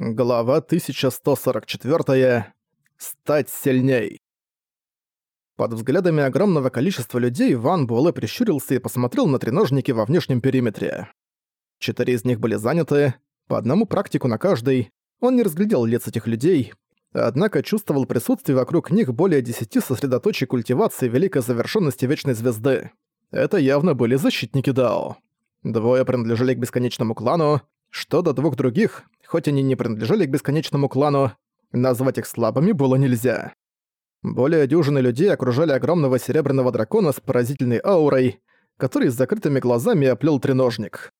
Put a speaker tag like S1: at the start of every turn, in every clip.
S1: Глава 1144. Стать сильней. Под взглядами огромного количества людей Ван Буэлэ прищурился и посмотрел на треножники во внешнем периметре. Четыре из них были заняты, по одному практику на каждый. Он не разглядел лиц этих людей, однако чувствовал присутствие вокруг них более десяти сосредоточий культивации великой завершенности Вечной Звезды. Это явно были защитники Дао. Двое принадлежали к бесконечному клану, что до двух других, хоть они не принадлежали к бесконечному клану, назвать их слабыми было нельзя. Более дюжины людей окружали огромного серебряного дракона с поразительной аурой, который с закрытыми глазами оплел треножник.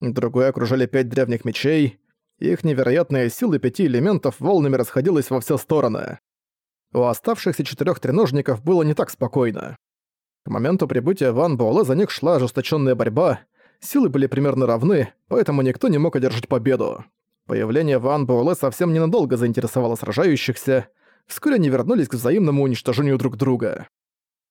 S1: Другой окружали пять древних мечей, их невероятная сила пяти элементов волнами расходилась во все стороны. У оставшихся четырех треножников было не так спокойно. К моменту прибытия Ван Буэлэ за них шла ожесточенная борьба, силы были примерно равны, поэтому никто не мог одержать победу. Появление Ван Буэлэ совсем ненадолго заинтересовало сражающихся, вскоре они вернулись к взаимному уничтожению друг друга.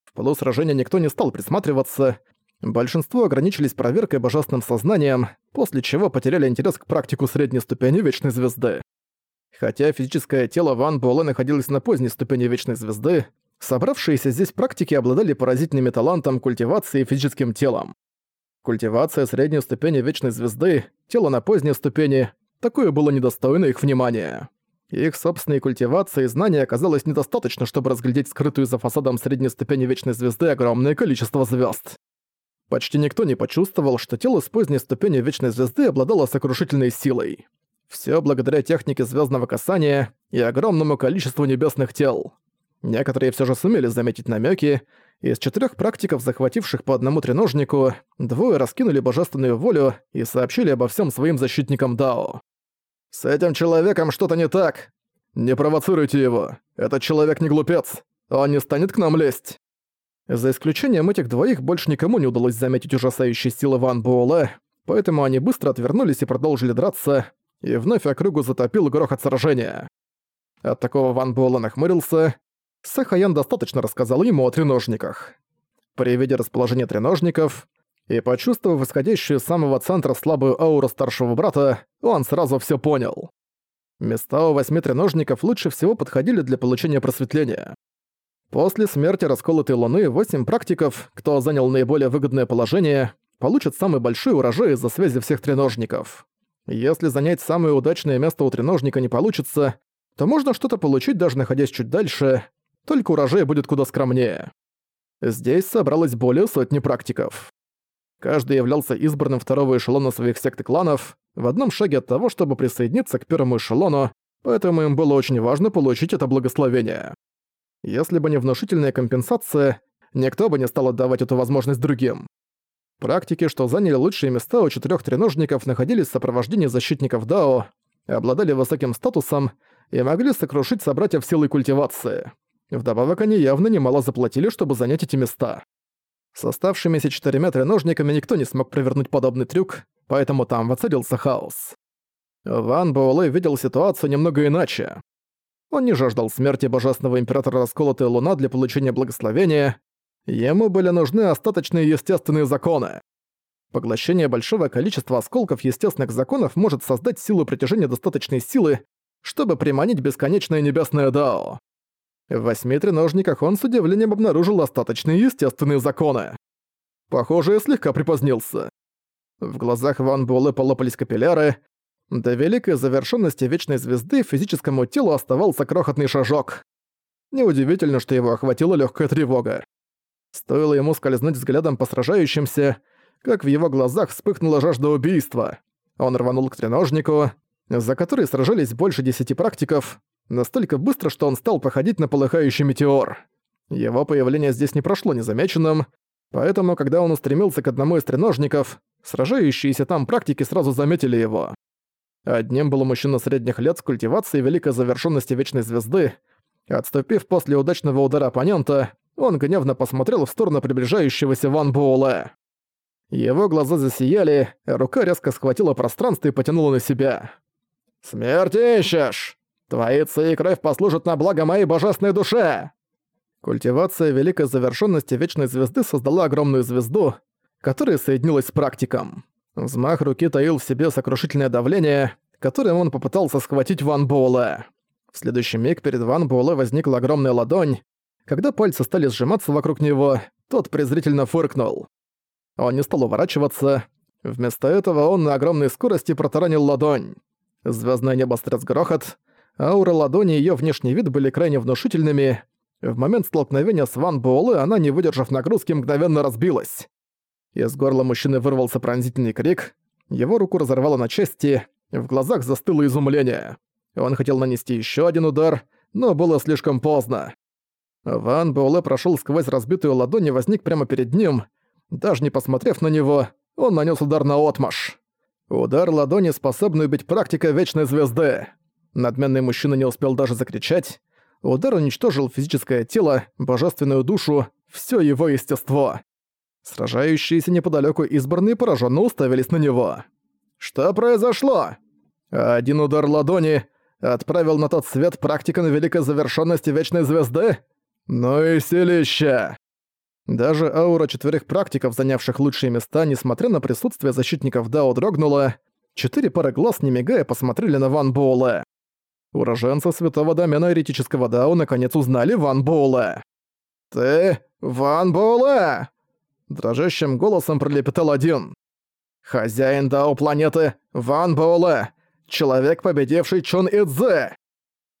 S1: В полу сражения никто не стал присматриваться, большинство ограничились проверкой божественным сознанием, после чего потеряли интерес к практику средней ступени Вечной Звезды. Хотя физическое тело Ван Буэлэ находилось на поздней ступени Вечной Звезды, собравшиеся здесь практики обладали поразительными талантом культивации физическим телом. Культивация средней ступени Вечной Звезды, тело на поздней ступени, такое было недостойно их внимания. Их собственной культивации и знания оказалось недостаточно, чтобы разглядеть скрытую за фасадом средней ступени Вечной Звезды огромное количество звезд. Почти никто не почувствовал, что тело с поздней ступени Вечной Звезды обладало сокрушительной силой. Все благодаря технике звездного касания и огромному количеству небесных тел. Некоторые все же сумели заметить намеки, из четырех практиков, захвативших по одному треножнику, двое раскинули божественную волю и сообщили обо всем своим защитникам Дао. «С этим человеком что-то не так. Не провоцируйте его. Этот человек не глупец. Он не станет к нам лезть». За исключением этих двоих больше никому не удалось заметить ужасающие силы Ван Буэлэ, поэтому они быстро отвернулись и продолжили драться, и вновь округу затопил грохот сражения. От такого Ван Буэлэ нахмурился, Сахаян достаточно рассказал ему о треножниках. При виде расположения треножников и почувствовав исходящую с самого центра слабую ауру старшего брата, он сразу все понял. Места у восьми треножников лучше всего подходили для получения просветления. После смерти расколотой луны восемь практиков, кто занял наиболее выгодное положение, получат самый большой урожай из-за связи всех треножников. Если занять самое удачное место у треножника не получится, то можно что-то получить даже находясь чуть дальше, только урожай будет куда скромнее. Здесь собралось более сотни практиков. Каждый являлся избранным второго эшелона своих сект и кланов, в одном шаге от того, чтобы присоединиться к первому эшелону, поэтому им было очень важно получить это благословение. Если бы не внушительная компенсация, никто бы не стал отдавать эту возможность другим. Практики, что заняли лучшие места у четырех треножников, находились в сопровождении защитников Дао, обладали высоким статусом и могли сокрушить собратьев силой культивации. Вдобавок они явно немало заплатили, чтобы занять эти места. С оставшимися четырьмя треножниками никто не смог провернуть подобный трюк, поэтому там воцарился хаос. Ван Буэлэ видел ситуацию немного иначе. Он не жаждал смерти божественного императора Расколотая Луна для получения благословения, ему были нужны остаточные естественные законы. Поглощение большого количества осколков естественных законов может создать силу притяжения достаточной силы, чтобы приманить бесконечное небесное Дао. В восьми треножниках он с удивлением обнаружил остаточные естественные законы. Похоже, я слегка припозднился. В глазах Ван Буэлэ полопались капилляры. До великой завершенности Вечной Звезды физическому телу оставался крохотный шажок. Неудивительно, что его охватила легкая тревога. Стоило ему скользнуть взглядом по сражающимся, как в его глазах вспыхнула жажда убийства. Он рванул к треножнику, за который сражались больше десяти практиков, настолько быстро, что он стал походить на полыхающий метеор. Его появление здесь не прошло незамеченным, поэтому, когда он устремился к одному из треножников, сражающиеся там практики сразу заметили его. Одним был мужчина средних лет с культивацией великой завершенности Вечной Звезды. Отступив после удачного удара оппонента, он гневно посмотрел в сторону приближающегося Ван Буэлэ. Его глаза засияли, рука резко схватила пространство и потянула на себя. «Смерть ищешь!» Твои ци и кровь послужат на благо моей божественной душе!» Культивация великой завершенности Вечной Звезды создала огромную звезду, которая соединилась с практиком. Взмах руки таил в себе сокрушительное давление, которым он попытался схватить Ван Буэлэ. В следующий миг перед Ван Буэлэ возникла огромная ладонь. Когда пальцы стали сжиматься вокруг него, тот презрительно фыркнул. Он не стал уворачиваться. Вместо этого он на огромной скорости протаранил ладонь. Звездное небо стряс грохот. Аура ладони и её внешний вид были крайне внушительными. В момент столкновения с Ван Буэлэ она, не выдержав нагрузки, мгновенно разбилась. Из горла мужчины вырвался пронзительный крик. Его руку разорвало на части, в глазах застыло изумление. Он хотел нанести ещё один удар, но было слишком поздно. Ван Буэлэ прошёл сквозь разбитую ладонь и возник прямо перед ним. Даже не посмотрев на него, он нанёс удар на отмаш. Удар ладони способный убить практика Вечной Звезды. Надменный мужчина не успел даже закричать. Удар уничтожил физическое тело, божественную душу, всё его естество. Сражающиеся неподалёку избранные поражённо уставились на него. «Что произошло?» Один удар ладони отправил на тот свет практика на великой завершенности Вечной Звезды? Ну и селище! Даже аура четверых практиков, занявших лучшие места, несмотря на присутствие защитников Дао, дрогнула. Четыре пары глаз, не мигая, посмотрели на Ван Боуле. Уроженцы святого домена еретического Дао наконец узнали Ван Боуле. «Ты Ван Боуле!» Дрожащим голосом пролепетал один. «Хозяин Дао планеты Ван Боуле! Человек, победивший Чон Идзе!»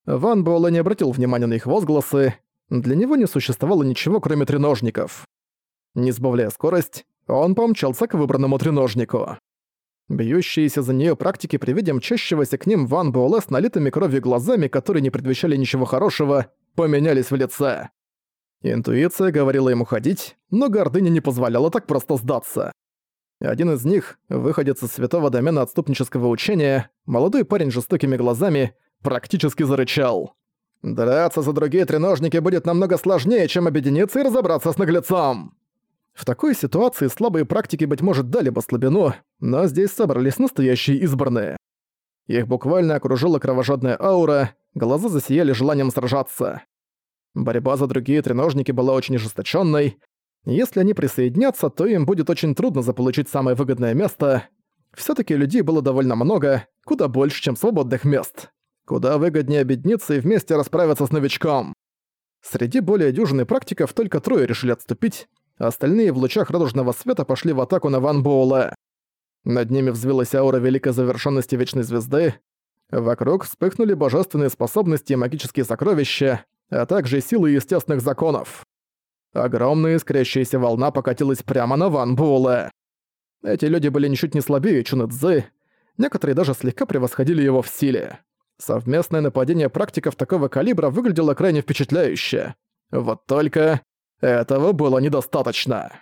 S1: Ван Боуле не обратил внимания на их возгласы. Для него не существовало ничего, кроме треножников. Не сбавляя скорость, он помчался к выбранному треножнику. Бьющиеся за нее практики при виде мчащегося к ним Ван Буэлэ с налитыми кровью глазами, которые не предвещали ничего хорошего, поменялись в лице. Интуиция говорила ему ходить, но гордыня не позволяла так просто сдаться. Один из них, выходец из святого домена отступнического учения, молодой парень с жестокими глазами, практически зарычал. «Драться за другие треножники будет намного сложнее, чем объединиться и разобраться с наглецом!» В такой ситуации слабые практики, быть может, дали бы слабину, но здесь собрались настоящие избранные. Их буквально окружила кровожадная аура, глаза засияли желанием сражаться. Борьба за другие треножники была очень ожесточенной. Если они присоединятся, то им будет очень трудно заполучить самое выгодное место. все таки людей было довольно много, куда больше, чем свободных мест. Куда выгоднее объединиться и вместе расправиться с новичком. Среди более дюжины практиков только трое решили отступить, остальные в лучах радужного света пошли в атаку на Ван Боула. Над ними взвилась аура великой завершенности Вечной Звезды. Вокруг вспыхнули божественные способности и магические сокровища, а также силы естественных законов. Огромная искрящаяся волна покатилась прямо на Ван Буэлэ. Эти люди были ничуть не слабее Чунэцзы, некоторые даже слегка превосходили его в силе. Совместное нападение практиков такого калибра выглядело крайне впечатляюще. Вот только этого было недостаточно.